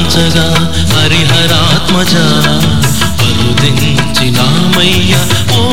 కాల్చగా హరిహరాత్మజ. కరుదించినామయ్య ఓ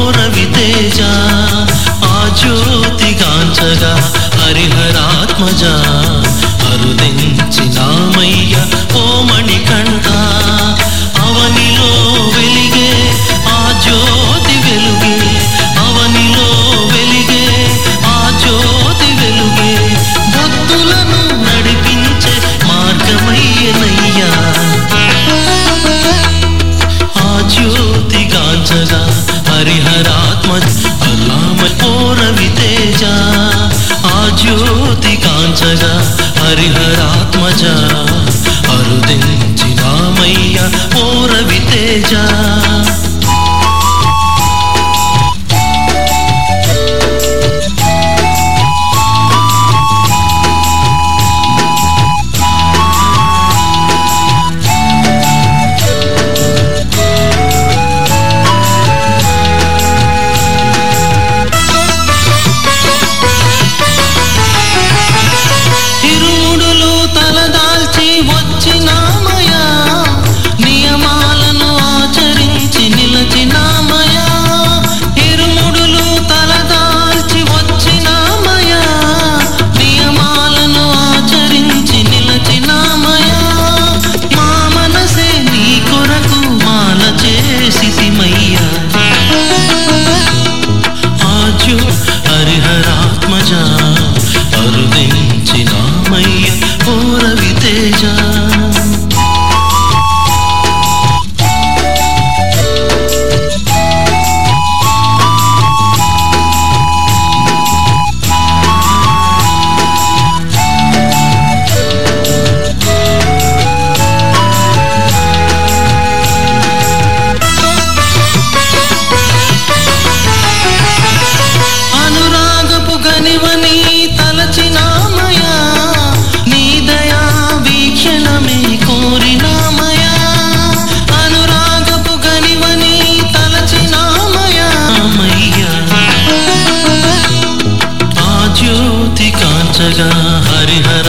जगा हरिहर